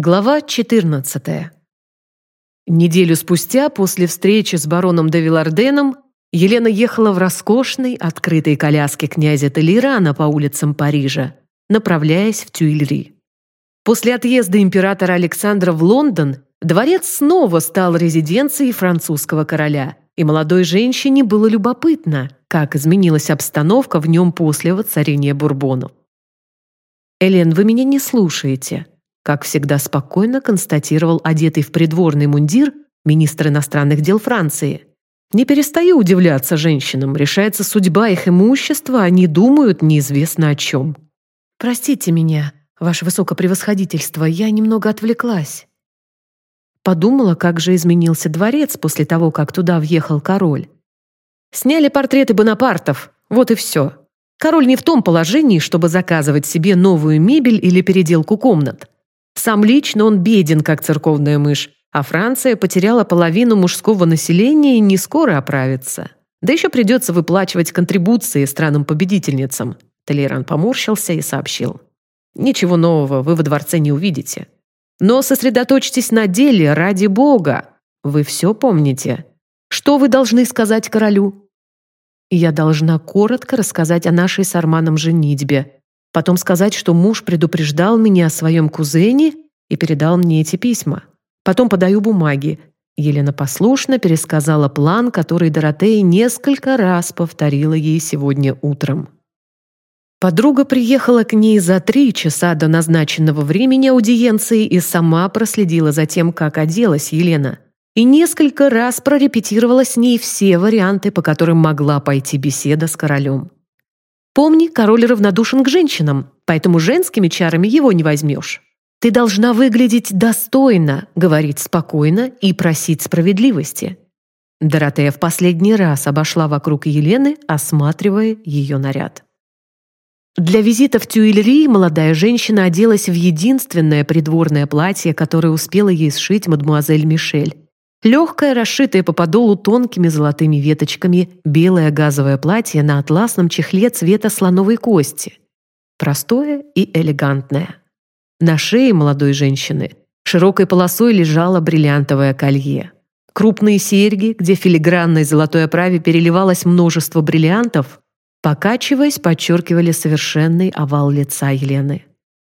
Глава 14. Неделю спустя, после встречи с бароном де Виларденом, Елена ехала в роскошной, открытой коляске князя Толерана по улицам Парижа, направляясь в Тюильри. После отъезда императора Александра в Лондон дворец снова стал резиденцией французского короля, и молодой женщине было любопытно, как изменилась обстановка в нем после воцарения Бурбонов. «Элен, вы меня не слушаете», как всегда спокойно констатировал одетый в придворный мундир министр иностранных дел Франции. Не перестаю удивляться женщинам, решается судьба их имущества, они думают неизвестно о чем. Простите меня, ваше высокопревосходительство, я немного отвлеклась. Подумала, как же изменился дворец после того, как туда въехал король. Сняли портреты Бонапартов, вот и все. Король не в том положении, чтобы заказывать себе новую мебель или переделку комнат. Сам лично он беден, как церковная мышь, а Франция потеряла половину мужского населения и не скоро оправится. Да еще придется выплачивать контрибуции странам-победительницам. Толеран поморщился и сообщил. Ничего нового вы во дворце не увидите. Но сосредоточьтесь на деле, ради бога. Вы все помните. Что вы должны сказать королю? Я должна коротко рассказать о нашей с Арманом женитьбе, Потом сказать, что муж предупреждал меня о своем кузене и передал мне эти письма. Потом подаю бумаги. Елена послушно пересказала план, который Доротея несколько раз повторила ей сегодня утром. Подруга приехала к ней за три часа до назначенного времени аудиенции и сама проследила за тем, как оделась Елена, и несколько раз прорепетировала с ней все варианты, по которым могла пойти беседа с королем. Помни, король равнодушен к женщинам, поэтому женскими чарами его не возьмешь. Ты должна выглядеть достойно, говорить спокойно и просить справедливости». Доротея в последний раз обошла вокруг Елены, осматривая ее наряд. Для визита в Тюильри молодая женщина оделась в единственное придворное платье, которое успела ей сшить мадмуазель Мишель. Легкое, расшитое по подолу тонкими золотыми веточками, белое газовое платье на атласном чехле цвета слоновой кости. Простое и элегантное. На шее молодой женщины широкой полосой лежало бриллиантовое колье. Крупные серьги, где в филигранной золотой оправе переливалось множество бриллиантов, покачиваясь, подчеркивали совершенный овал лица Елены.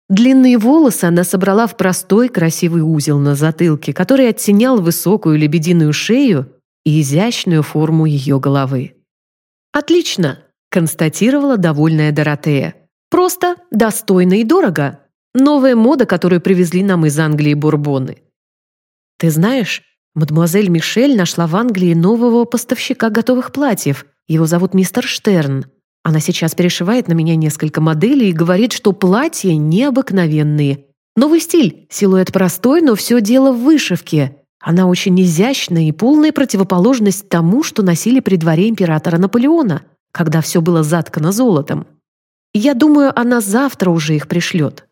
Длинные волосы она собрала в простой красивый узел на затылке, который оттенял высокую лебединую шею и изящную форму ее головы. «Отлично!» – констатировала довольная Доротея. «Просто, достойно и дорого. Новая мода, которую привезли нам из Англии бурбоны». «Ты знаешь, мадемуазель Мишель нашла в Англии нового поставщика готовых платьев. Его зовут мистер Штерн. Она сейчас перешивает на меня несколько моделей и говорит, что платья необыкновенные. Новый стиль, силуэт простой, но все дело в вышивке. Она очень изящная и полная противоположность тому, что носили при дворе императора Наполеона, когда все было заткано золотом. Я думаю, она завтра уже их пришлет.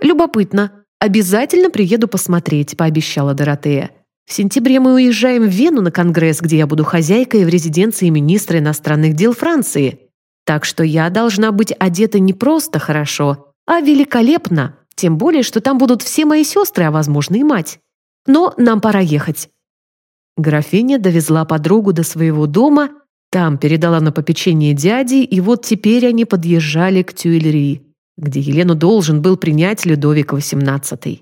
Любопытно. Обязательно приеду посмотреть, пообещала Доротея. В сентябре мы уезжаем в Вену на конгресс, где я буду хозяйкой в резиденции министра иностранных дел Франции. Так что я должна быть одета не просто хорошо, а великолепно, тем более, что там будут все мои сестры, а, возможно, и мать. Но нам пора ехать». Графиня довезла подругу до своего дома, там передала на попечение дяди, и вот теперь они подъезжали к Тюильри, где Елену должен был принять Людовик XVIII.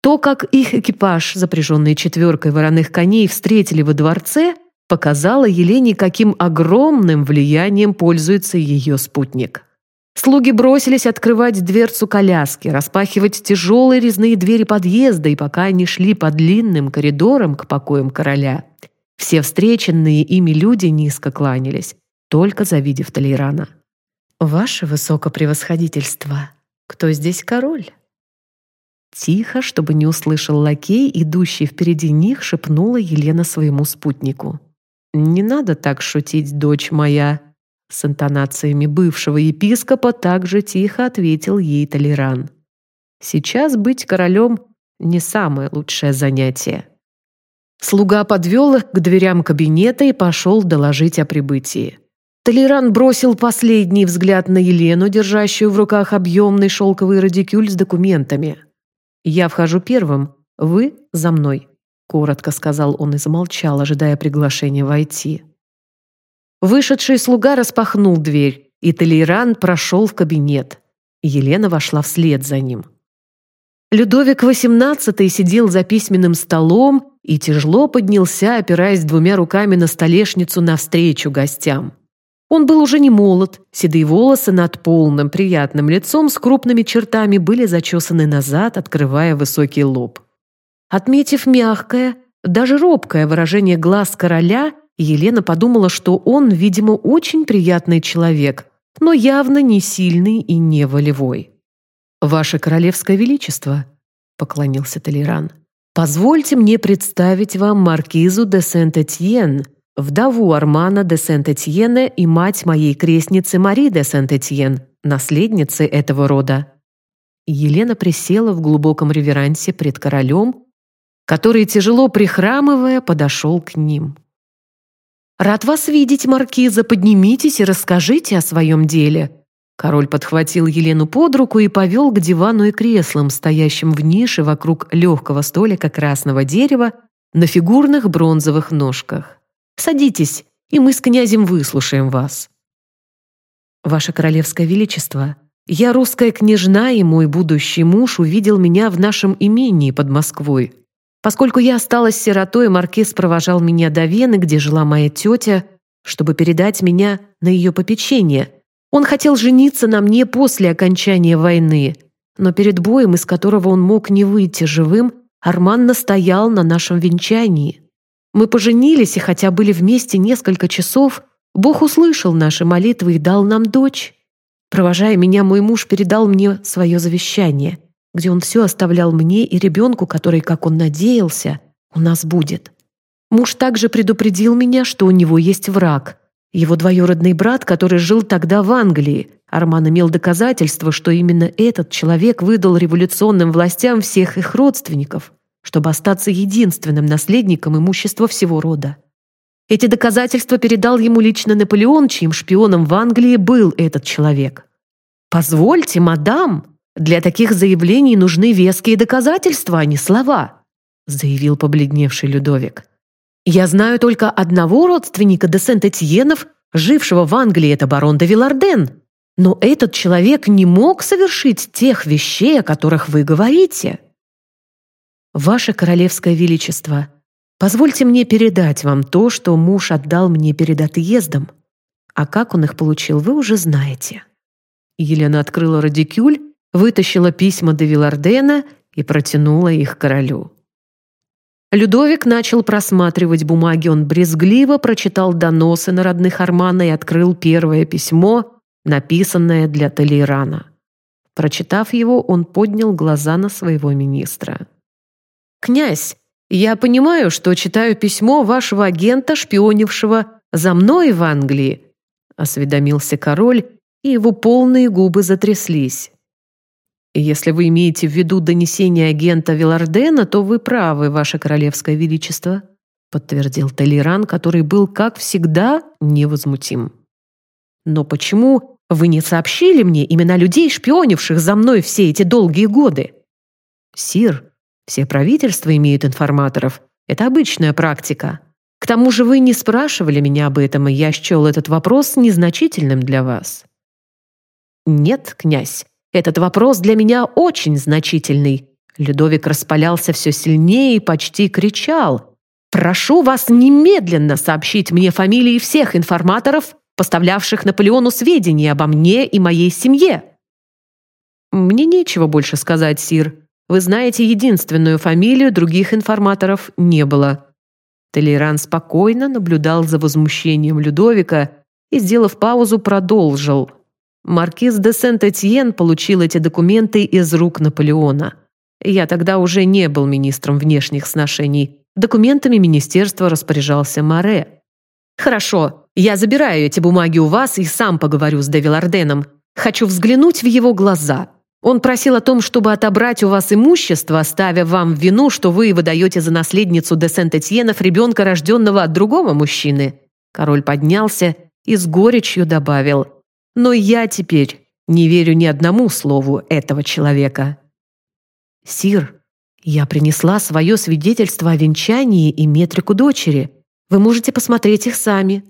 То, как их экипаж, запряженный четверкой вороных коней, встретили во дворце – показала Елене, каким огромным влиянием пользуется ее спутник. Слуги бросились открывать дверцу коляски, распахивать тяжелые резные двери подъезда, и пока они шли по длинным коридорам к покоям короля, все встреченные ими люди низко кланялись, только завидев Толейрана. «Ваше высокопревосходительство, кто здесь король?» Тихо, чтобы не услышал лакей, идущий впереди них, шепнула Елена своему спутнику. «Не надо так шутить, дочь моя!» С интонациями бывшего епископа также тихо ответил ей Толеран. «Сейчас быть королем — не самое лучшее занятие». Слуга подвел их к дверям кабинета и пошел доложить о прибытии. Толеран бросил последний взгляд на Елену, держащую в руках объемный шелковый радикюль с документами. «Я вхожу первым, вы за мной», — коротко сказал он и замолчал, ожидая приглашения войти. Вышедший слуга распахнул дверь, и Толейран прошел в кабинет. Елена вошла вслед за ним. Людовик XVIII сидел за письменным столом и тяжело поднялся, опираясь двумя руками на столешницу навстречу гостям. Он был уже не молод, седые волосы над полным, приятным лицом с крупными чертами были зачесаны назад, открывая высокий лоб. Отметив мягкое, даже робкое выражение глаз короля, Елена подумала, что он, видимо, очень приятный человек, но явно не сильный и не волевой. «Ваше королевское величество», — поклонился Толеран, — «позвольте мне представить вам маркизу де Сент-Этьен, вдову Армана де Сент-Этьена и мать моей крестницы Мари де Сент-Этьен, наследницы этого рода». Елена присела в глубоком реверансе пред королем, который, тяжело прихрамывая, подошел к ним. «Рад вас видеть, маркиза, поднимитесь и расскажите о своем деле». Король подхватил Елену под руку и повел к дивану и креслам, стоящим в нише вокруг легкого столика красного дерева на фигурных бронзовых ножках. Садитесь, и мы с князем выслушаем вас». «Ваше королевское величество, я русская княжна, и мой будущий муж увидел меня в нашем имении под Москвой. Поскольку я осталась сиротой, маркиз провожал меня до Вены, где жила моя тетя, чтобы передать меня на ее попечение. Он хотел жениться на мне после окончания войны, но перед боем, из которого он мог не выйти живым, Арман настоял на нашем венчании. Мы поженились, и хотя были вместе несколько часов, Бог услышал наши молитвы и дал нам дочь. Провожая меня, мой муж передал мне свое завещание, где он все оставлял мне и ребенку, который, как он надеялся, у нас будет. Муж также предупредил меня, что у него есть враг. Его двоюродный брат, который жил тогда в Англии. Арман имел доказательства, что именно этот человек выдал революционным властям всех их родственников чтобы остаться единственным наследником имущества всего рода. Эти доказательства передал ему лично Наполеон, чьим шпионом в Англии был этот человек. «Позвольте, мадам, для таких заявлений нужны веские доказательства, а не слова», заявил побледневший Людовик. «Я знаю только одного родственника де Сент-Этьенов, жившего в Англии, это барон де Виларден. Но этот человек не мог совершить тех вещей, о которых вы говорите». «Ваше королевское величество, позвольте мне передать вам то, что муж отдал мне перед отъездом. А как он их получил, вы уже знаете». Елена открыла радикюль, вытащила письма до Вилардена и протянула их королю. Людовик начал просматривать бумаги, он брезгливо прочитал доносы на родных Армана и открыл первое письмо, написанное для Толейрана. Прочитав его, он поднял глаза на своего министра. «Князь, я понимаю, что читаю письмо вашего агента, шпионившего за мной в Англии», осведомился король, и его полные губы затряслись. «Если вы имеете в виду донесение агента Вилардена, то вы правы, ваше королевское величество», подтвердил Толеран, который был, как всегда, невозмутим. «Но почему вы не сообщили мне имена людей, шпионивших за мной все эти долгие годы?» «Сир, все правительства имеют информаторов. Это обычная практика. К тому же вы не спрашивали меня об этом, и я счел этот вопрос незначительным для вас». «Нет, князь, этот вопрос для меня очень значительный». Людовик распалялся все сильнее и почти кричал. «Прошу вас немедленно сообщить мне фамилии всех информаторов, поставлявших Наполеону сведения обо мне и моей семье». «Мне нечего больше сказать, сир», вы знаете единственную фамилию, других информаторов не было». Толеран спокойно наблюдал за возмущением Людовика и, сделав паузу, продолжил. «Маркиз де Сент-Этьен получил эти документы из рук Наполеона. Я тогда уже не был министром внешних сношений. Документами министерства распоряжался Море. «Хорошо, я забираю эти бумаги у вас и сам поговорю с Девиларденом. Хочу взглянуть в его глаза. Он просил о том, чтобы отобрать у вас имущество, ставя вам вину, что вы выдаете за наследницу де Сент-Этьенов ребенка, рожденного от другого мужчины. Король поднялся и с горечью добавил, «Но я теперь не верю ни одному слову этого человека». «Сир, я принесла свое свидетельство о венчании и метрику дочери. Вы можете посмотреть их сами»,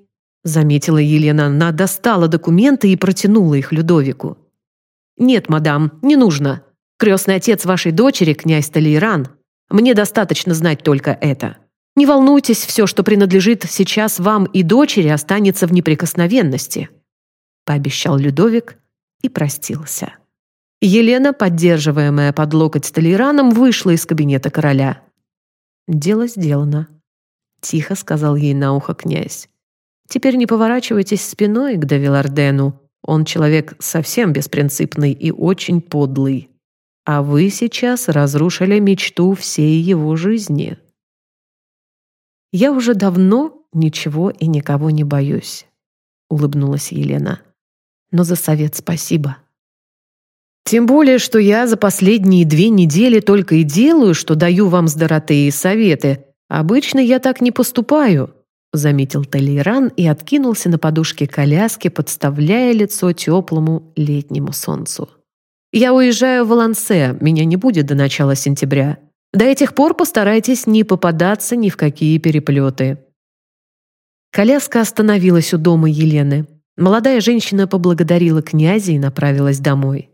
заметила Елена. Она достала документы и протянула их Людовику. «Нет, мадам, не нужно. Крестный отец вашей дочери, князь Талейран. Мне достаточно знать только это. Не волнуйтесь, все, что принадлежит сейчас вам и дочери, останется в неприкосновенности», пообещал Людовик и простился. Елена, поддерживаемая под локоть Толераном, вышла из кабинета короля. «Дело сделано», — тихо сказал ей на ухо князь. «Теперь не поворачивайтесь спиной к Давилардену. Он человек совсем беспринципный и очень подлый. А вы сейчас разрушили мечту всей его жизни». «Я уже давно ничего и никого не боюсь», — улыбнулась Елена. «Но за совет спасибо». Тем более, что я за последние две недели только и делаю, что даю вам с Доротеей советы. Обычно я так не поступаю», — заметил Толейран и откинулся на подушке коляски, подставляя лицо теплому летнему солнцу. «Я уезжаю в Валансе, меня не будет до начала сентября. До этих пор постарайтесь не попадаться ни в какие переплеты». Коляска остановилась у дома Елены. Молодая женщина поблагодарила князя и направилась домой.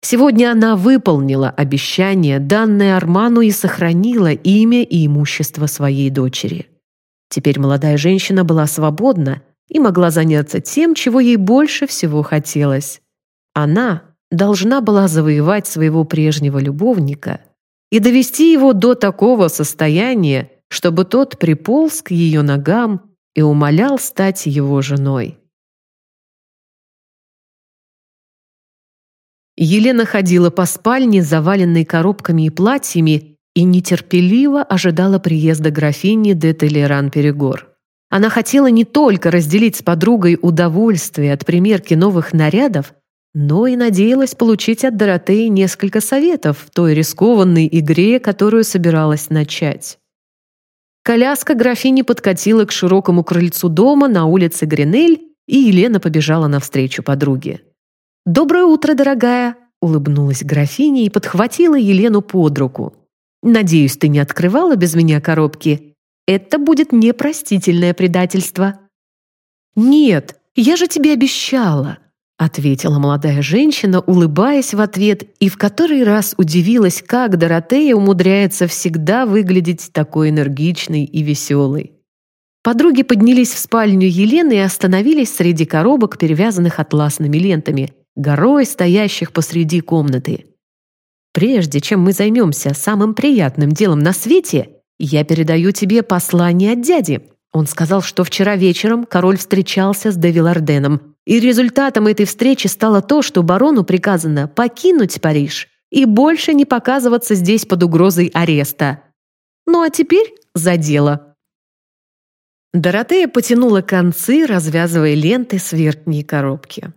Сегодня она выполнила обещание, данное Арману, и сохранила имя и имущество своей дочери. Теперь молодая женщина была свободна и могла заняться тем, чего ей больше всего хотелось. Она должна была завоевать своего прежнего любовника и довести его до такого состояния, чтобы тот приполз к ее ногам и умолял стать его женой. Елена ходила по спальне, заваленной коробками и платьями, и нетерпеливо ожидала приезда графини де Толеран-Перегор. Она хотела не только разделить с подругой удовольствие от примерки новых нарядов, но и надеялась получить от Доротеи несколько советов в той рискованной игре, которую собиралась начать. Коляска графини подкатила к широкому крыльцу дома на улице Гренель, и Елена побежала навстречу подруге. «Доброе утро, дорогая!» — улыбнулась графиня и подхватила Елену под руку. «Надеюсь, ты не открывала без меня коробки? Это будет непростительное предательство». «Нет, я же тебе обещала!» — ответила молодая женщина, улыбаясь в ответ, и в который раз удивилась, как Доротея умудряется всегда выглядеть такой энергичной и веселой. Подруги поднялись в спальню Елены и остановились среди коробок, перевязанных атласными лентами — горой стоящих посреди комнаты. Прежде чем мы займемся самым приятным делом на свете, я передаю тебе послание от дяди. Он сказал, что вчера вечером король встречался с Девиларденом, и результатом этой встречи стало то, что барону приказано покинуть Париж и больше не показываться здесь под угрозой ареста. Ну а теперь за дело. Доротея потянула концы, развязывая ленты с верхней коробки.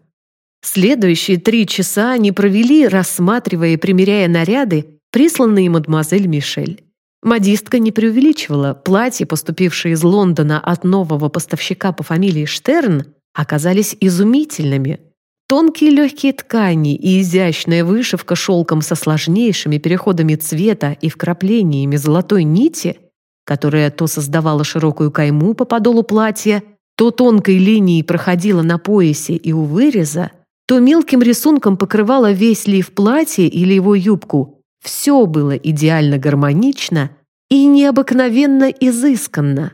Следующие три часа они провели, рассматривая и примеряя наряды, присланные мадемуазель Мишель. Модистка не преувеличивала, платья, поступившие из Лондона от нового поставщика по фамилии Штерн, оказались изумительными. Тонкие легкие ткани и изящная вышивка шелком со сложнейшими переходами цвета и вкраплениями золотой нити, которая то создавала широкую кайму по подолу платья, то тонкой линией проходила на поясе и у выреза, то мелким рисунком покрывала весь лиф платья или его юбку. Все было идеально гармонично и необыкновенно изысканно.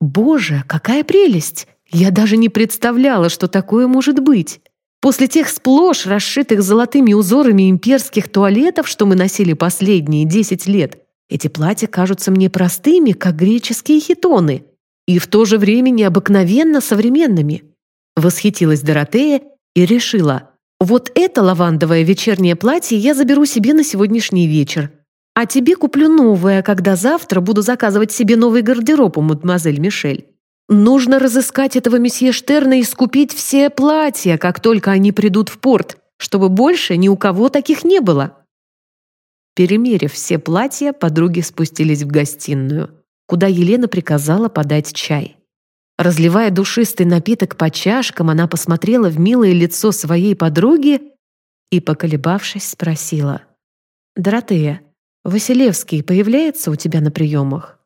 Боже, какая прелесть! Я даже не представляла, что такое может быть. После тех сплошь расшитых золотыми узорами имперских туалетов, что мы носили последние десять лет, эти платья кажутся мне простыми, как греческие хитоны, и в то же время необыкновенно современными. Восхитилась Доротея и решила, вот это лавандовое вечернее платье я заберу себе на сегодняшний вечер, а тебе куплю новое, когда завтра буду заказывать себе новый гардероб у мадемуазель Мишель. Нужно разыскать этого месье Штерна и скупить все платья, как только они придут в порт, чтобы больше ни у кого таких не было. Перемерив все платья, подруги спустились в гостиную, куда Елена приказала подать чай. Разливая душистый напиток по чашкам, она посмотрела в милое лицо своей подруги и, поколебавшись, спросила. «Доротея, Василевский появляется у тебя на приемах?»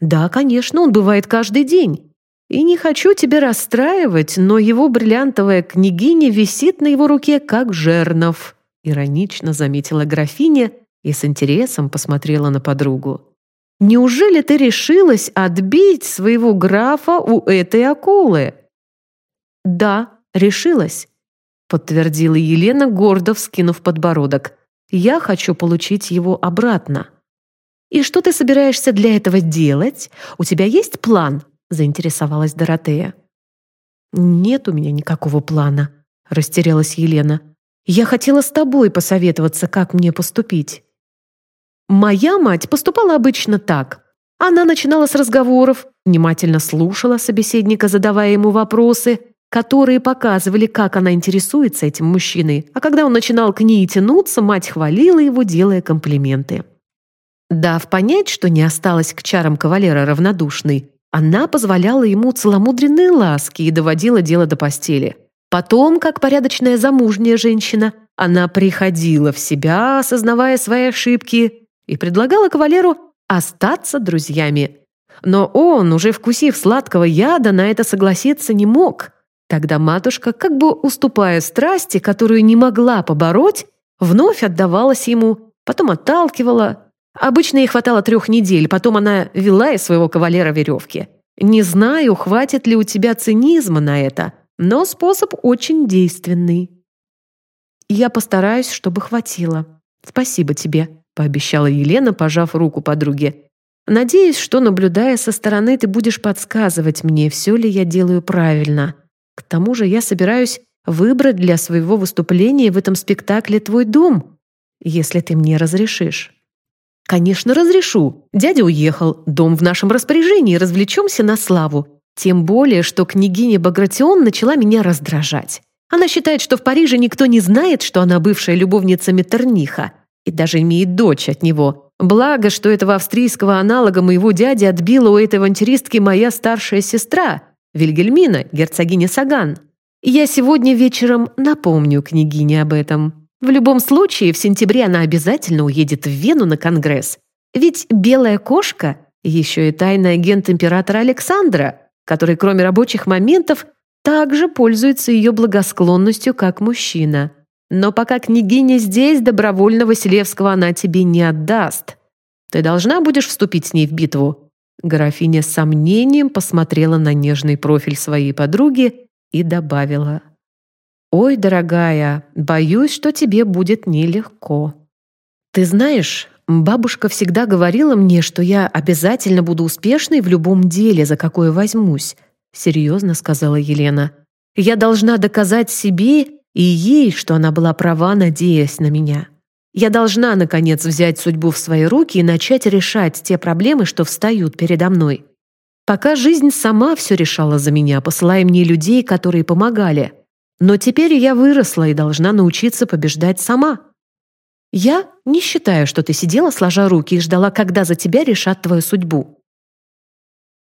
«Да, конечно, он бывает каждый день. И не хочу тебя расстраивать, но его бриллиантовая княгиня висит на его руке, как жернов», иронично заметила графиня и с интересом посмотрела на подругу. «Неужели ты решилась отбить своего графа у этой акулы?» «Да, решилась», — подтвердила Елена, гордо вскинув подбородок. «Я хочу получить его обратно». «И что ты собираешься для этого делать? У тебя есть план?» — заинтересовалась Доротея. «Нет у меня никакого плана», — растерялась Елена. «Я хотела с тобой посоветоваться, как мне поступить». Моя мать поступала обычно так. Она начинала с разговоров, внимательно слушала собеседника, задавая ему вопросы, которые показывали, как она интересуется этим мужчиной, а когда он начинал к ней тянуться, мать хвалила его, делая комплименты. Дав понять, что не осталась к чарам кавалера равнодушной, она позволяла ему целомудренные ласки и доводила дело до постели. Потом, как порядочная замужняя женщина, она приходила в себя, осознавая свои ошибки, и предлагала кавалеру остаться друзьями. Но он, уже вкусив сладкого яда, на это согласиться не мог. Тогда матушка, как бы уступая страсти, которую не могла побороть, вновь отдавалась ему, потом отталкивала, Обычно ей хватало трех недель, потом она вела из своего кавалера веревки. Не знаю, хватит ли у тебя цинизма на это, но способ очень действенный. Я постараюсь, чтобы хватило. Спасибо тебе, пообещала Елена, пожав руку подруге. Надеюсь, что, наблюдая со стороны, ты будешь подсказывать мне, все ли я делаю правильно. К тому же я собираюсь выбрать для своего выступления в этом спектакле твой дом, если ты мне разрешишь. «Конечно, разрешу. Дядя уехал. Дом в нашем распоряжении. Развлечемся на славу. Тем более, что княгиня Багратион начала меня раздражать. Она считает, что в Париже никто не знает, что она бывшая любовница Меттерниха. И даже имеет дочь от него. Благо, что этого австрийского аналога моего дяди отбила у этой авантюристки моя старшая сестра, Вильгельмина, герцогиня Саган. Я сегодня вечером напомню княгине об этом. В любом случае, в сентябре она обязательно уедет в Вену на конгресс. Ведь белая кошка еще и тайный агент императора Александра, который, кроме рабочих моментов, также пользуется ее благосклонностью как мужчина. Но пока княгиня здесь, добровольно Василевского она тебе не отдаст. Ты должна будешь вступить с ней в битву». Графиня с сомнением посмотрела на нежный профиль своей подруги и добавила – «Ой, дорогая, боюсь, что тебе будет нелегко». «Ты знаешь, бабушка всегда говорила мне, что я обязательно буду успешной в любом деле, за какое возьмусь», серьезно сказала Елена. «Я должна доказать себе и ей, что она была права, надеясь на меня. Я должна, наконец, взять судьбу в свои руки и начать решать те проблемы, что встают передо мной. Пока жизнь сама все решала за меня, посылая мне людей, которые помогали. Но теперь я выросла и должна научиться побеждать сама. Я не считаю, что ты сидела сложа руки и ждала, когда за тебя решат твою судьбу.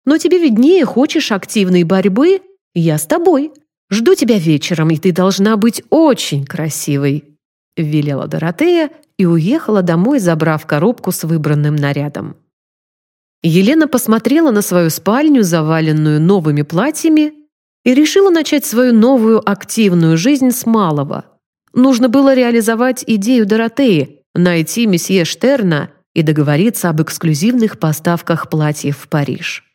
Но тебе виднее, хочешь активной борьбы, я с тобой. Жду тебя вечером, и ты должна быть очень красивой», — велела Доротея и уехала домой, забрав коробку с выбранным нарядом. Елена посмотрела на свою спальню, заваленную новыми платьями, и решила начать свою новую активную жизнь с малого. Нужно было реализовать идею Доротеи, найти месье Штерна и договориться об эксклюзивных поставках платьев в Париж.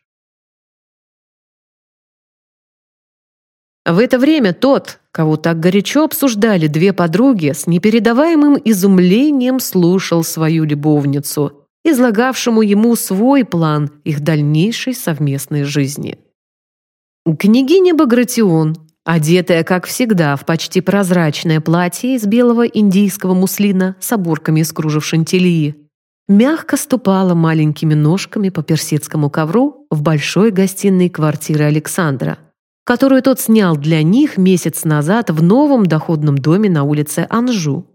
В это время тот, кого так горячо обсуждали две подруги, с непередаваемым изумлением слушал свою любовницу, излагавшему ему свой план их дальнейшей совместной жизни. Княгиня Багратион, одетая, как всегда, в почти прозрачное платье из белого индийского муслина с оборками из кружев шантилии, мягко ступала маленькими ножками по персидскому ковру в большой гостиной квартиры Александра, которую тот снял для них месяц назад в новом доходном доме на улице Анжу.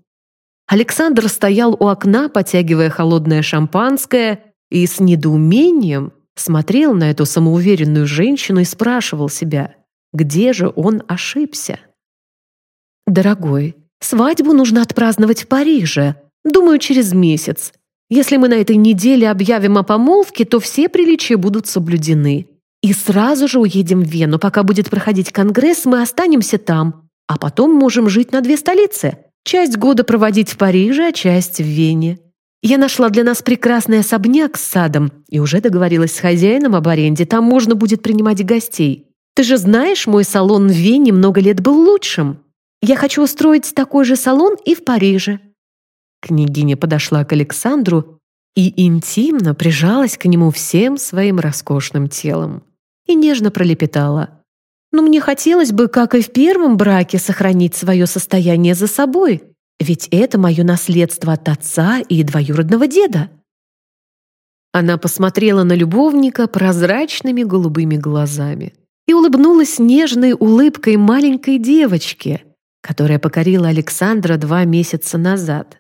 Александр стоял у окна, потягивая холодное шампанское, и с недоумением смотрел на эту самоуверенную женщину и спрашивал себя, где же он ошибся. «Дорогой, свадьбу нужно отпраздновать в Париже, думаю, через месяц. Если мы на этой неделе объявим о помолвке, то все приличия будут соблюдены. И сразу же уедем в Вену. Пока будет проходить конгресс, мы останемся там. А потом можем жить на две столицы. Часть года проводить в Париже, а часть в Вене. Я нашла для нас прекрасный особняк с садом и уже договорилась с хозяином об аренде. Там можно будет принимать гостей. Ты же знаешь, мой салон в Вене много лет был лучшим. Я хочу устроить такой же салон и в Париже». Княгиня подошла к Александру и интимно прижалась к нему всем своим роскошным телом и нежно пролепетала. «Но мне хотелось бы, как и в первом браке, сохранить свое состояние за собой, ведь это мое наследство от отца и двоюродного деда». Она посмотрела на любовника прозрачными голубыми глазами и улыбнулась нежной улыбкой маленькой девочки, которая покорила Александра два месяца назад.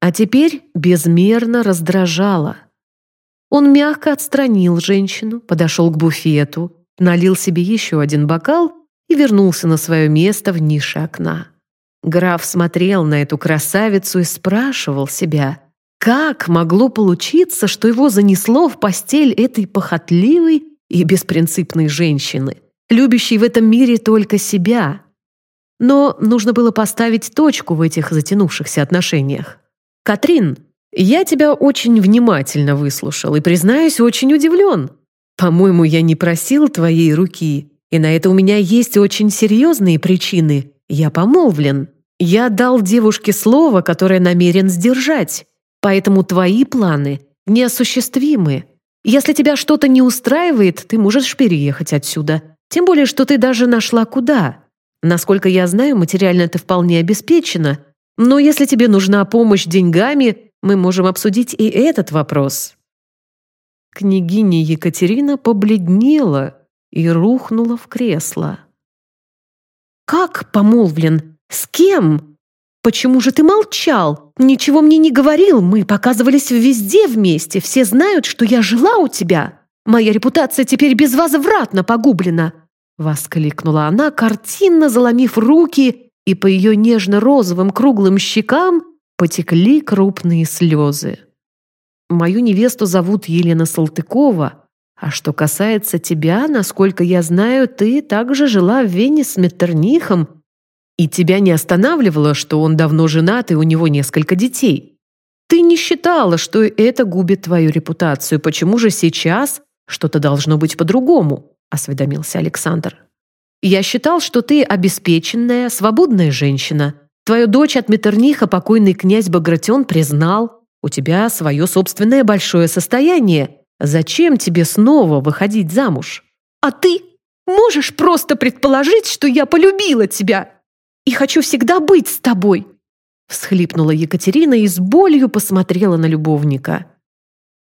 А теперь безмерно раздражала. Он мягко отстранил женщину, подошел к буфету, налил себе еще один бокал и вернулся на свое место в нише окна. Граф смотрел на эту красавицу и спрашивал себя, как могло получиться, что его занесло в постель этой похотливой и беспринципной женщины, любящей в этом мире только себя. Но нужно было поставить точку в этих затянувшихся отношениях. «Катрин, я тебя очень внимательно выслушал и, признаюсь, очень удивлен. По-моему, я не просил твоей руки, и на это у меня есть очень серьезные причины. Я помолвлен. Я дал девушке слово, которое намерен сдержать. Поэтому твои планы неосуществимы. Если тебя что-то не устраивает, ты можешь переехать отсюда. Тем более, что ты даже нашла куда. Насколько я знаю, материально ты вполне обеспечена. Но если тебе нужна помощь деньгами, мы можем обсудить и этот вопрос». Княгиня Екатерина побледнела и рухнула в кресло. «Как помолвлен? С кем?» «Почему же ты молчал? Ничего мне не говорил, мы показывались везде вместе, все знают, что я жила у тебя. Моя репутация теперь безвозвратно погублена!» Воскликнула она, картинно заломив руки, и по ее нежно-розовым круглым щекам потекли крупные слезы. «Мою невесту зовут Елена Салтыкова, а что касается тебя, насколько я знаю, ты также жила в Вене с Меттернихом и тебя не останавливало, что он давно женат и у него несколько детей. Ты не считала, что это губит твою репутацию. Почему же сейчас что-то должно быть по-другому?» – осведомился Александр. «Я считал, что ты обеспеченная, свободная женщина. Твою дочь от Метерниха покойный князь Багратион признал. У тебя свое собственное большое состояние. Зачем тебе снова выходить замуж? А ты можешь просто предположить, что я полюбила тебя и хочу всегда быть с тобой!» Всхлипнула Екатерина и с болью посмотрела на любовника.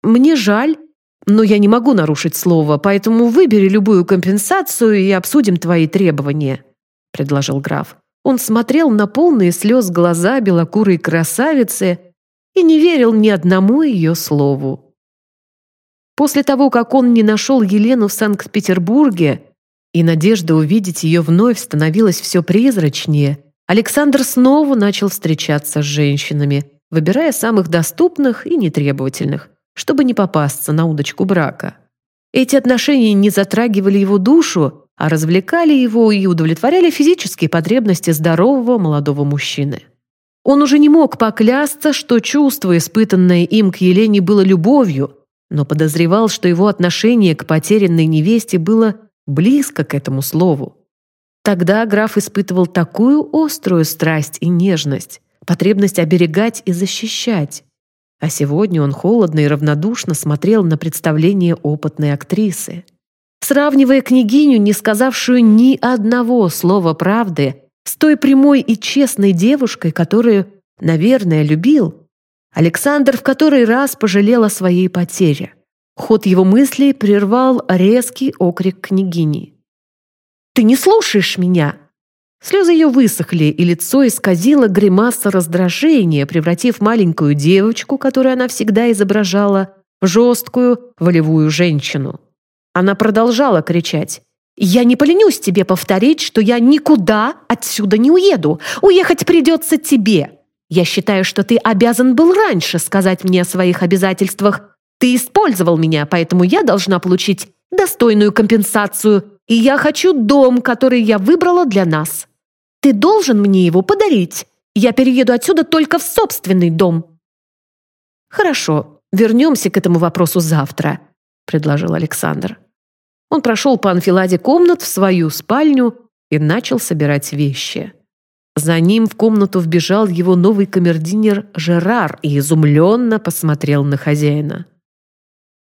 «Мне жаль, но я не могу нарушить слово, поэтому выбери любую компенсацию и обсудим твои требования», предложил граф. Он смотрел на полные слез глаза белокурой красавицы и не верил ни одному ее слову. После того, как он не нашел Елену в Санкт-Петербурге, и надежда увидеть ее вновь становилась все призрачнее, Александр снова начал встречаться с женщинами, выбирая самых доступных и нетребовательных, чтобы не попасться на удочку брака. Эти отношения не затрагивали его душу, а развлекали его и удовлетворяли физические потребности здорового молодого мужчины. Он уже не мог поклясться, что чувство, испытанное им к Елене, было любовью, но подозревал, что его отношение к потерянной невесте было близко к этому слову. Тогда граф испытывал такую острую страсть и нежность, потребность оберегать и защищать. А сегодня он холодно и равнодушно смотрел на представление опытной актрисы. Сравнивая княгиню, не сказавшую ни одного слова правды, с той прямой и честной девушкой, которую, наверное, любил, Александр в который раз пожалел о своей потере. Ход его мыслей прервал резкий окрик княгини. «Ты не слушаешь меня!» Слезы ее высохли, и лицо исказило гримаса раздражения, превратив маленькую девочку, которую она всегда изображала, в жесткую, волевую женщину. Она продолжала кричать. «Я не поленюсь тебе повторить, что я никуда отсюда не уеду. Уехать придется тебе. Я считаю, что ты обязан был раньше сказать мне о своих обязательствах. Ты использовал меня, поэтому я должна получить достойную компенсацию, и я хочу дом, который я выбрала для нас. Ты должен мне его подарить. Я перееду отсюда только в собственный дом». «Хорошо, вернемся к этому вопросу завтра», — предложил Александр. Он прошел по анфиладе комнат в свою спальню и начал собирать вещи. За ним в комнату вбежал его новый камердинер Жерар и изумленно посмотрел на хозяина.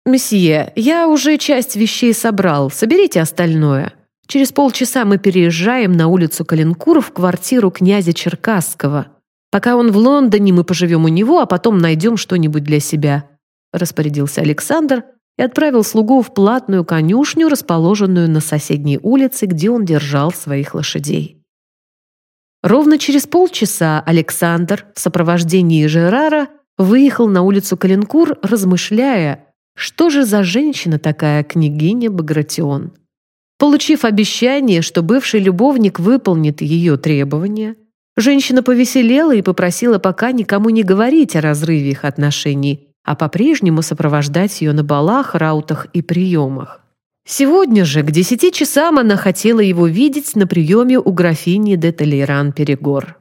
«Месье, я уже часть вещей собрал, соберите остальное. Через полчаса мы переезжаем на улицу Калинкур в квартиру князя Черкасского. Пока он в Лондоне, мы поживем у него, а потом найдем что-нибудь для себя», распорядился Александр и отправил слугу в платную конюшню, расположенную на соседней улице, где он держал своих лошадей. Ровно через полчаса Александр в сопровождении Жерара выехал на улицу Калинкур, размышляя, что же за женщина такая княгиня Багратион. Получив обещание, что бывший любовник выполнит ее требования, женщина повеселела и попросила пока никому не говорить о разрыве их отношений, а по-прежнему сопровождать ее на балах, раутах и приемах. Сегодня же к десяти часам она хотела его видеть на приеме у графини де Толейран-Перегор.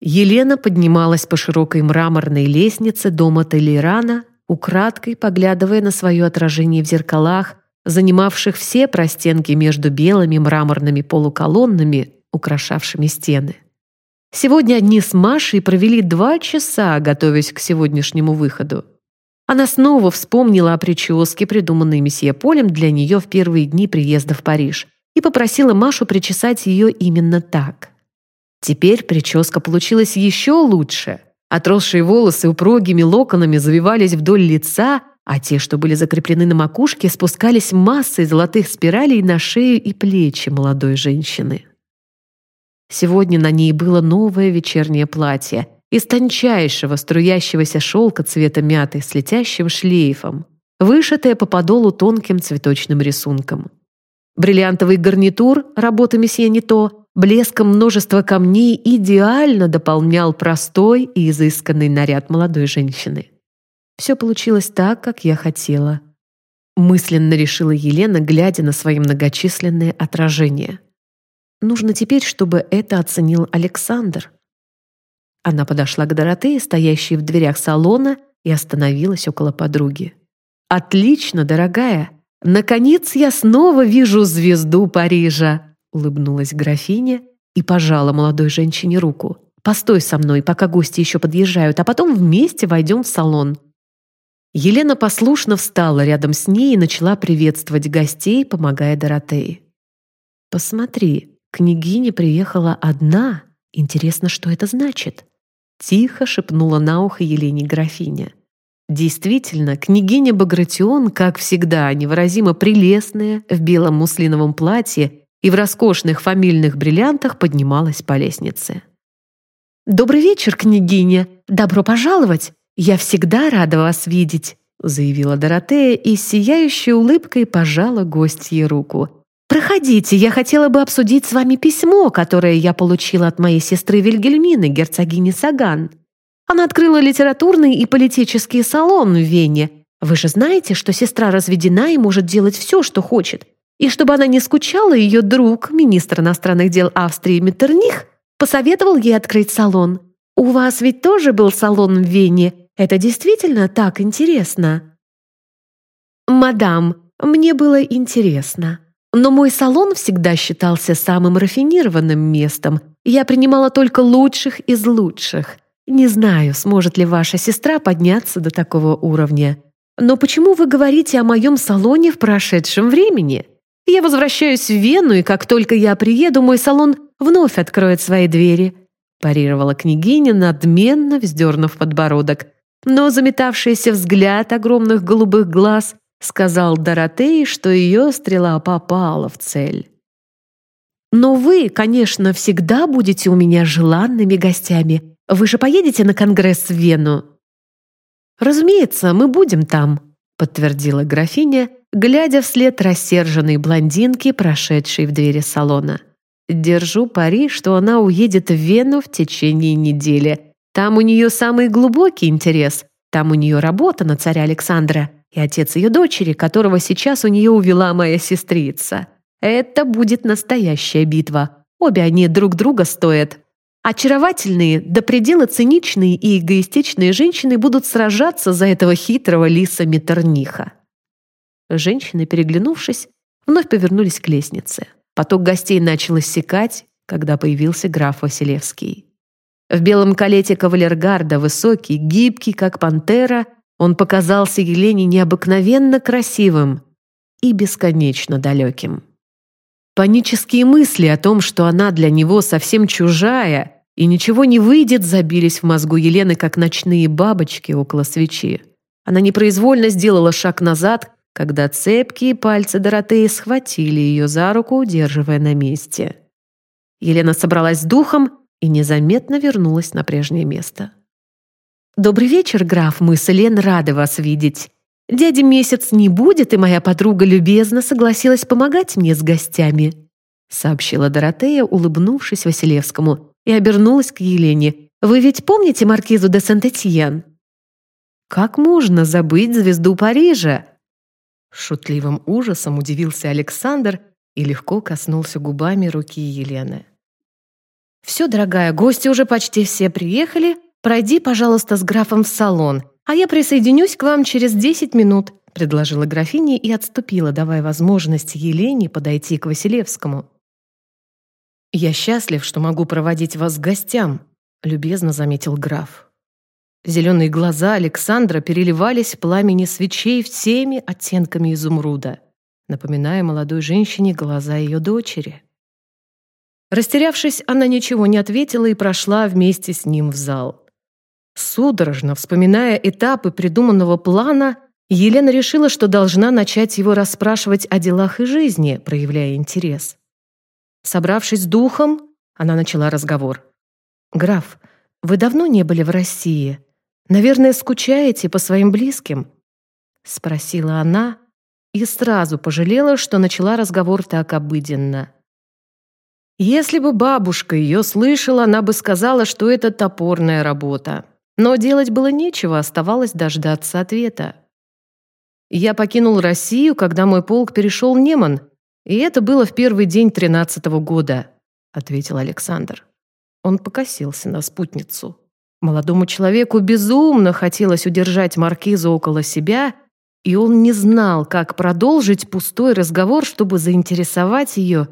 Елена поднималась по широкой мраморной лестнице дома Толейрана, украдкой поглядывая на свое отражение в зеркалах, занимавших все простенки между белыми мраморными полуколоннами, украшавшими стены. Сегодня одни с Машей провели два часа, готовясь к сегодняшнему выходу. Она снова вспомнила о прическе, придуманной месье Полем для нее в первые дни приезда в Париж, и попросила Машу причесать ее именно так. Теперь прическа получилась еще лучше. Отросшие волосы упругими локонами завивались вдоль лица, а те, что были закреплены на макушке, спускались массой золотых спиралей на шею и плечи молодой женщины. Сегодня на ней было новое вечернее платье – из тончайшего струящегося шелка цвета мяты с летящим шлейфом, вышитая по подолу тонким цветочным рисунком. Бриллиантовый гарнитур работы месье Нито блеском множества камней идеально дополнял простой и изысканный наряд молодой женщины. Все получилось так, как я хотела. Мысленно решила Елена, глядя на свои многочисленные отражения. Нужно теперь, чтобы это оценил Александр. Она подошла к Доротее, стоящей в дверях салона, и остановилась около подруги. «Отлично, дорогая! Наконец я снова вижу звезду Парижа!» улыбнулась графиня и пожала молодой женщине руку. «Постой со мной, пока гости еще подъезжают, а потом вместе войдем в салон». Елена послушно встала рядом с ней и начала приветствовать гостей, помогая Доротее. «Посмотри, княгиня приехала одна. Интересно, что это значит?» Тихо шепнула на ухо Елене графиня. Действительно, княгиня Багратион, как всегда, невыразимо прелестная, в белом муслиновом платье и в роскошных фамильных бриллиантах поднималась по лестнице. «Добрый вечер, княгиня! Добро пожаловать! Я всегда рада вас видеть!» заявила Доротея и с сияющей улыбкой пожала гостье руку. «Проходите, я хотела бы обсудить с вами письмо, которое я получила от моей сестры Вильгельмины, герцогини Саган. Она открыла литературный и политический салон в Вене. Вы же знаете, что сестра разведена и может делать все, что хочет. И чтобы она не скучала, ее друг, министр иностранных дел Австрии Меттерних, посоветовал ей открыть салон. У вас ведь тоже был салон в Вене. Это действительно так интересно?» «Мадам, мне было интересно», но мой салон всегда считался самым рафинированным местом. Я принимала только лучших из лучших. Не знаю, сможет ли ваша сестра подняться до такого уровня. Но почему вы говорите о моем салоне в прошедшем времени? Я возвращаюсь в Вену, и как только я приеду, мой салон вновь откроет свои двери», парировала княгиня, надменно вздернув подбородок. Но заметавшийся взгляд огромных голубых глаз сказал Доротей, что ее стрела попала в цель. «Но вы, конечно, всегда будете у меня желанными гостями. Вы же поедете на конгресс в Вену?» «Разумеется, мы будем там», — подтвердила графиня, глядя вслед рассерженной блондинки, прошедшей в двери салона. Держу пари, что она уедет в Вену в течение недели. Там у нее самый глубокий интерес. Там у нее работа на царя Александра и отец ее дочери, которого сейчас у нее увела моя сестрица. Это будет настоящая битва. Обе они друг друга стоят. Очаровательные, до предела циничные и эгоистичные женщины будут сражаться за этого хитрого лиса Метерниха. Женщины, переглянувшись, вновь повернулись к лестнице. Поток гостей начал иссякать, когда появился граф Василевский. В белом калете кавалергарда, высокий, гибкий, как пантера, он показался Елене необыкновенно красивым и бесконечно далеким. Панические мысли о том, что она для него совсем чужая и ничего не выйдет, забились в мозгу Елены, как ночные бабочки около свечи. Она непроизвольно сделала шаг назад, когда цепкие пальцы Доротеи схватили ее за руку, удерживая на месте. Елена собралась с духом и незаметно вернулась на прежнее место. «Добрый вечер, граф, мы с Элен рады вас видеть. Дядя Месяц не будет, и моя подруга любезно согласилась помогать мне с гостями», сообщила Доротея, улыбнувшись Василевскому, и обернулась к Елене. «Вы ведь помните маркизу де Сент-Этьен?» «Как можно забыть звезду Парижа?» Шутливым ужасом удивился Александр и легко коснулся губами руки Елены. «Все, дорогая, гости уже почти все приехали. Пройди, пожалуйста, с графом в салон, а я присоединюсь к вам через десять минут», предложила графиня и отступила, давая возможность Елене подойти к Василевскому. «Я счастлив, что могу проводить вас к гостям», любезно заметил граф. Зеленые глаза Александра переливались в пламени свечей всеми оттенками изумруда, напоминая молодой женщине глаза ее дочери. Растерявшись, она ничего не ответила и прошла вместе с ним в зал. Судорожно вспоминая этапы придуманного плана, Елена решила, что должна начать его расспрашивать о делах и жизни, проявляя интерес. Собравшись духом, она начала разговор. «Граф, вы давно не были в России?» Наверное, скучаете по своим близким?» — спросила она и сразу пожалела, что начала разговор так обыденно. Если бы бабушка ее слышала, она бы сказала, что это топорная работа. Но делать было нечего, оставалось дождаться ответа. Я покинул Россию, когда мой полк перешел Неман, и это было в первый день тринадцатого года, ответил Александр. Он покосился на спутницу. Молодому человеку безумно хотелось удержать маркизу около себя, и он не знал, как продолжить пустой разговор, чтобы заинтересовать ее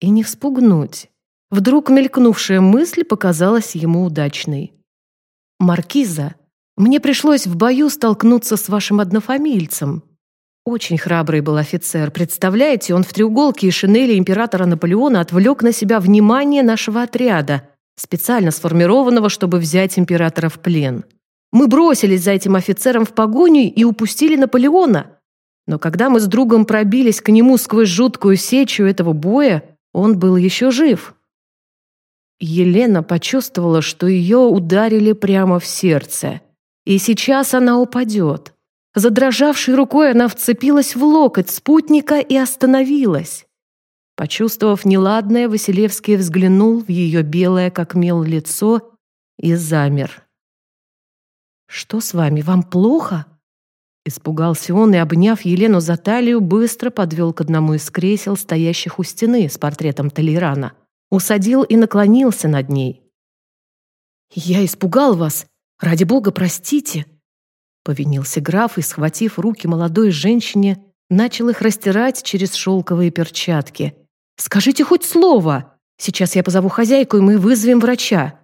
и не вспугнуть. Вдруг мелькнувшая мысль показалась ему удачной. «Маркиза, мне пришлось в бою столкнуться с вашим однофамильцем. Очень храбрый был офицер. Представляете, он в треуголке и шинели императора Наполеона отвлек на себя внимание нашего отряда – специально сформированного, чтобы взять императора в плен. Мы бросились за этим офицером в погоню и упустили Наполеона. Но когда мы с другом пробились к нему сквозь жуткую сечу этого боя, он был еще жив. Елена почувствовала, что ее ударили прямо в сердце. И сейчас она упадет. Задрожавшей рукой она вцепилась в локоть спутника и остановилась. Почувствовав неладное, Василевский взглянул в ее белое, как мел, лицо и замер. «Что с вами, вам плохо?» Испугался он и, обняв Елену за талию, быстро подвел к одному из кресел, стоящих у стены с портретом Толерана. Усадил и наклонился над ней. «Я испугал вас. Ради бога, простите!» Повинился граф и, схватив руки молодой женщине, начал их растирать через шелковые перчатки – Скажите хоть слово. Сейчас я позову хозяйку, и мы вызовем врача».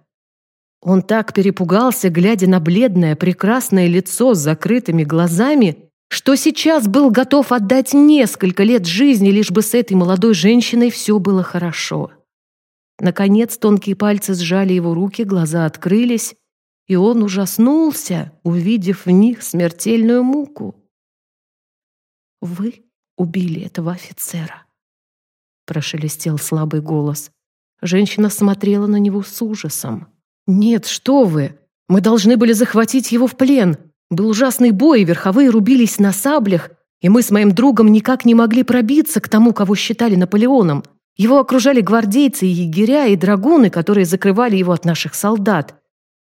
Он так перепугался, глядя на бледное, прекрасное лицо с закрытыми глазами, что сейчас был готов отдать несколько лет жизни, лишь бы с этой молодой женщиной все было хорошо. Наконец тонкие пальцы сжали его руки, глаза открылись, и он ужаснулся, увидев в них смертельную муку. «Вы убили этого офицера», прошелестел слабый голос. Женщина смотрела на него с ужасом. «Нет, что вы! Мы должны были захватить его в плен. Был ужасный бой, верховые рубились на саблях, и мы с моим другом никак не могли пробиться к тому, кого считали Наполеоном. Его окружали гвардейцы и егеря, и драгуны, которые закрывали его от наших солдат.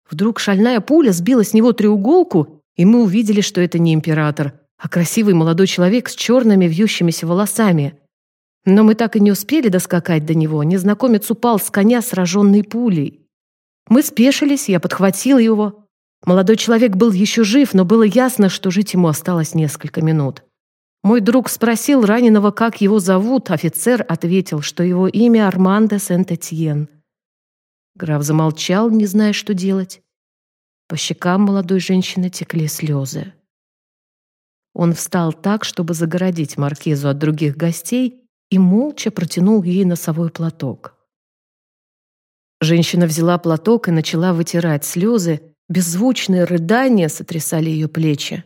Вдруг шальная пуля сбила с него треуголку, и мы увидели, что это не император, а красивый молодой человек с черными вьющимися волосами. Но мы так и не успели доскакать до него. Незнакомец упал с коня, сраженный пулей. Мы спешились, я подхватил его. Молодой человек был еще жив, но было ясно, что жить ему осталось несколько минут. Мой друг спросил раненого, как его зовут. Офицер ответил, что его имя Армандо Сент-Этьен. Граф замолчал, не зная, что делать. По щекам молодой женщины текли слезы. Он встал так, чтобы загородить маркизу от других гостей, и молча протянул ей носовой платок. Женщина взяла платок и начала вытирать слезы, беззвучные рыдания сотрясали ее плечи.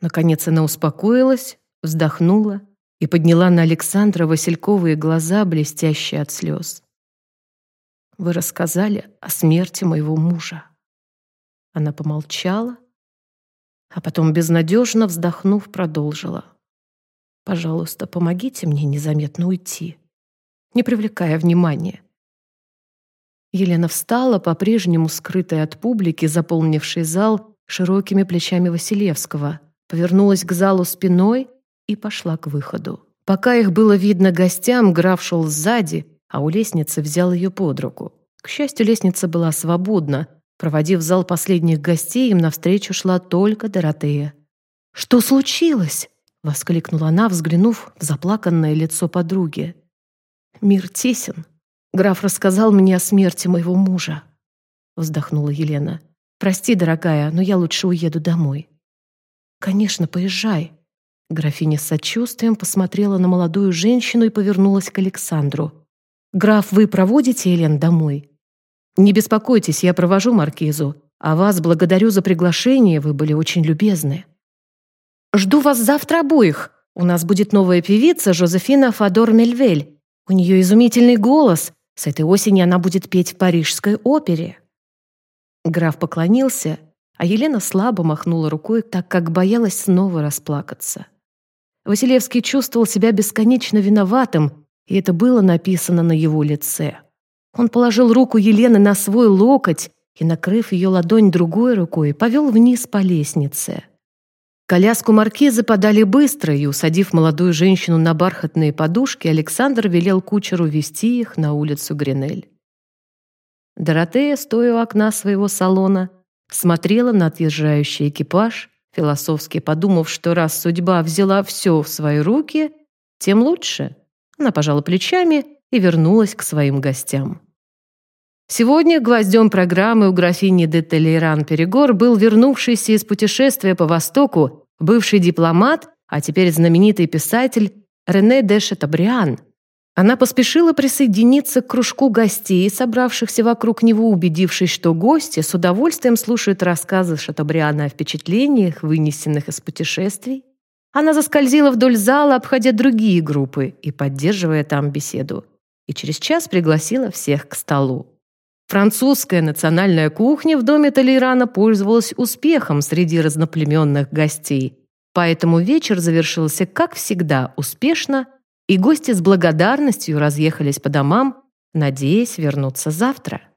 Наконец она успокоилась, вздохнула и подняла на Александра васильковые глаза, блестящие от слез. «Вы рассказали о смерти моего мужа». Она помолчала, а потом, безнадежно вздохнув, продолжила. «Пожалуйста, помогите мне незаметно уйти, не привлекая внимания. Елена встала, по-прежнему скрытая от публики, заполнившей зал широкими плечами Василевского, повернулась к залу спиной и пошла к выходу. Пока их было видно гостям, граф шел сзади, а у лестницы взял ее под руку. К счастью, лестница была свободна. Проводив зал последних гостей, им навстречу шла только Доротея. «Что случилось?» — воскликнула она, взглянув в заплаканное лицо подруги. «Мир тесен. Граф рассказал мне о смерти моего мужа», — вздохнула Елена. «Прости, дорогая, но я лучше уеду домой». «Конечно, поезжай», Графиня с сочувствием посмотрела на молодую женщину и повернулась к Александру. «Граф, вы проводите Елен домой?» «Не беспокойтесь, я провожу Маркизу. А вас благодарю за приглашение, вы были очень любезны». «Жду вас завтра обоих. У нас будет новая певица Жозефина Фадор Мельвель. У нее изумительный голос. С этой осени она будет петь в парижской опере». Граф поклонился, а Елена слабо махнула рукой, так как боялась снова расплакаться. Василевский чувствовал себя бесконечно виноватым, и это было написано на его лице. Он положил руку Елены на свой локоть и, накрыв ее ладонь другой рукой, повел вниз по лестнице. Коляску маркиза подали быстро, и, усадив молодую женщину на бархатные подушки, Александр велел кучеру вести их на улицу Гринель. Доротея, стоя у окна своего салона, смотрела на отъезжающий экипаж Философски подумав, что раз судьба взяла все в свои руки, тем лучше. Она пожала плечами и вернулась к своим гостям. Сегодня гвоздем программы у графини де Толейран Перегор был вернувшийся из путешествия по Востоку бывший дипломат, а теперь знаменитый писатель Рене де Шатабриан – она поспешила присоединиться к кружку гостей, собравшихся вокруг него, убедившись, что гости с удовольствием слушают рассказы Шатабриана о впечатлениях, вынесенных из путешествий. Она заскользила вдоль зала, обходя другие группы и поддерживая там беседу. И через час пригласила всех к столу. Французская национальная кухня в доме Толейрана пользовалась успехом среди разноплеменных гостей. Поэтому вечер завершился, как всегда, успешно – и гости с благодарностью разъехались по домам, надеясь вернуться завтра.